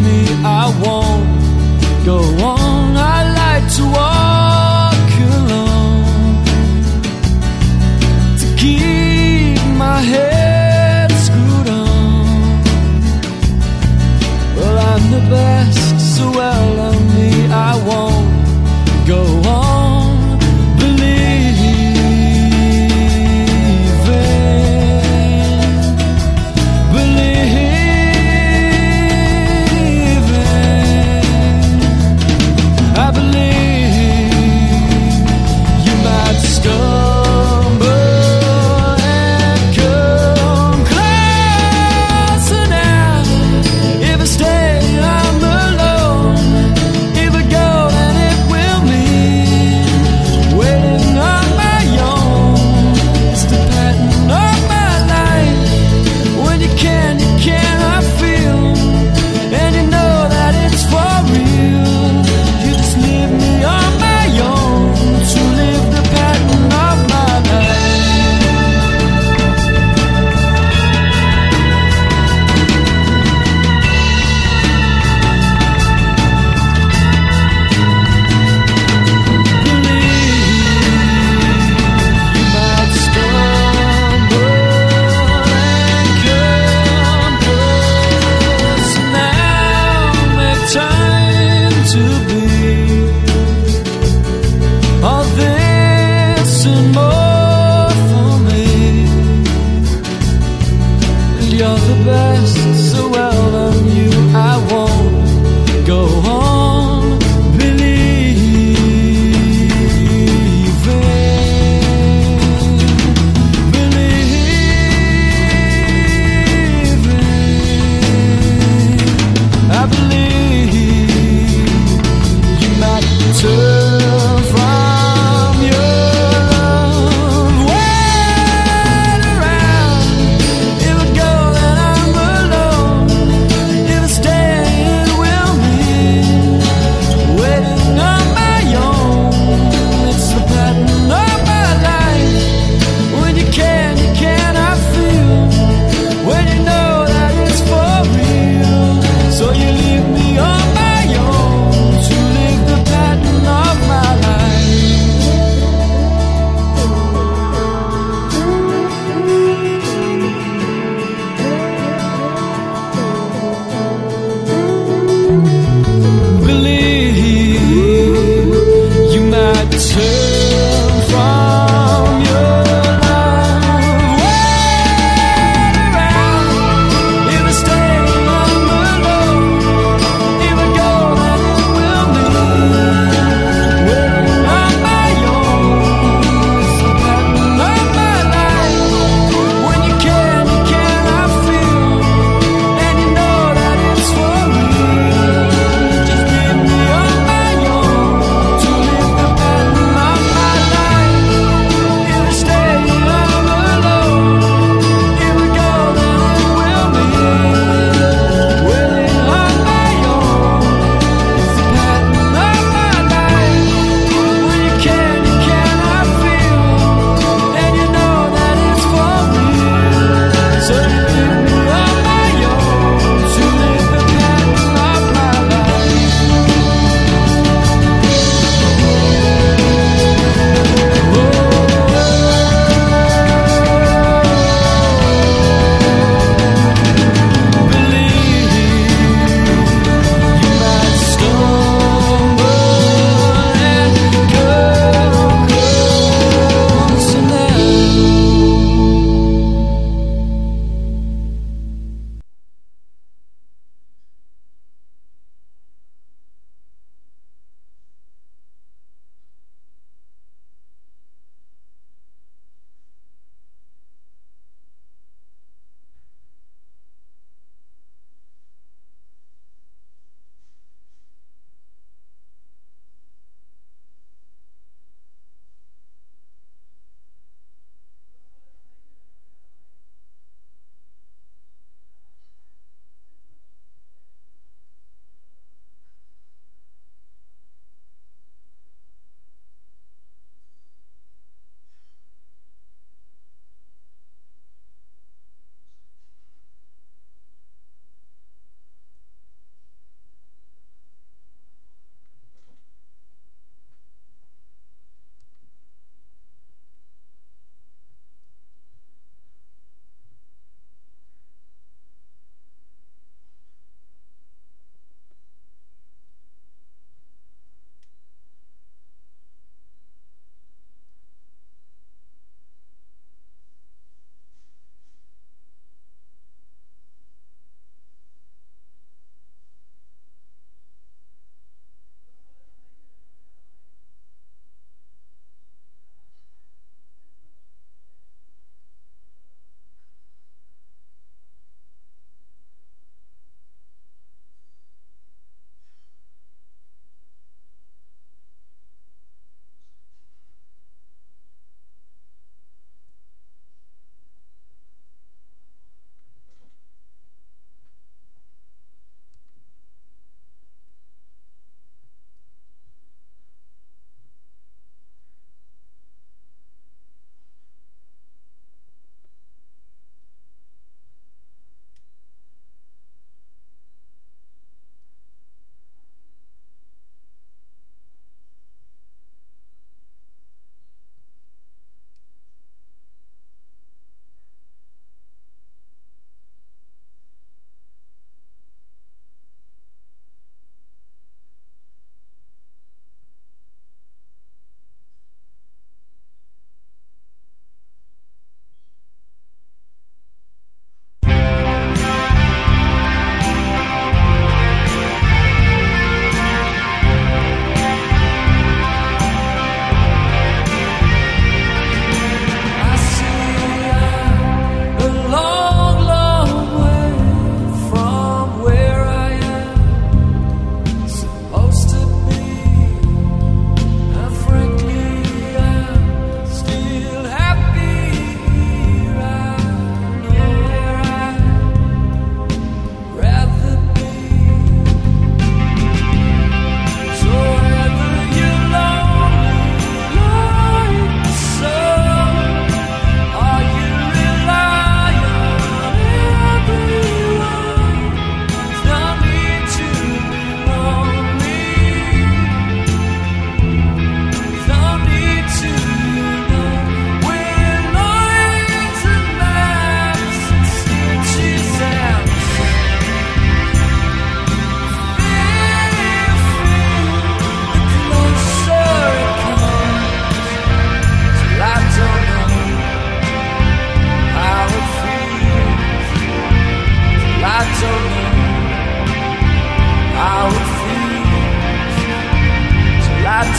me, I won't go on.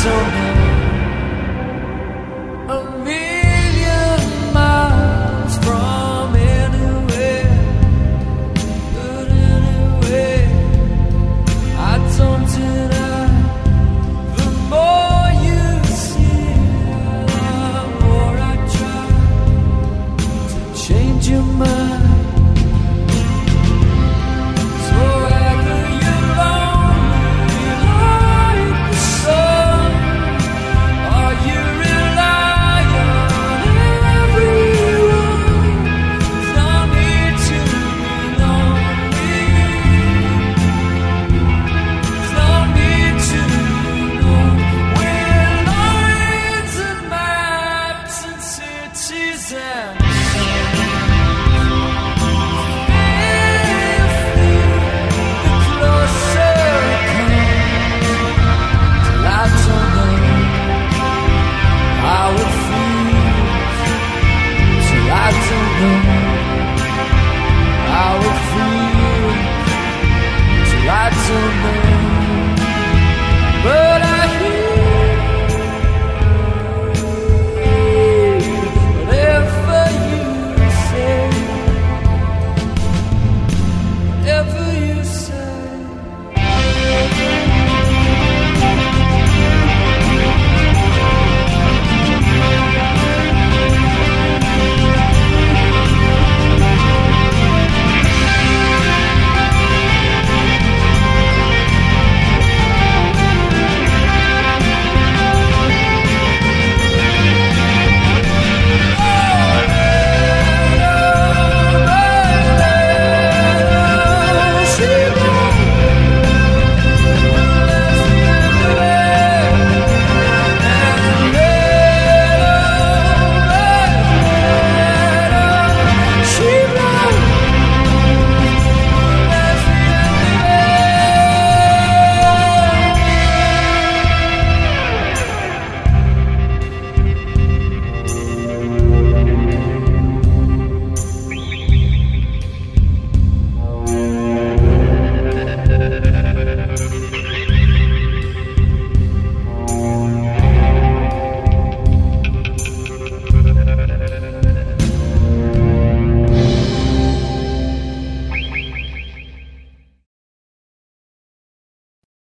Him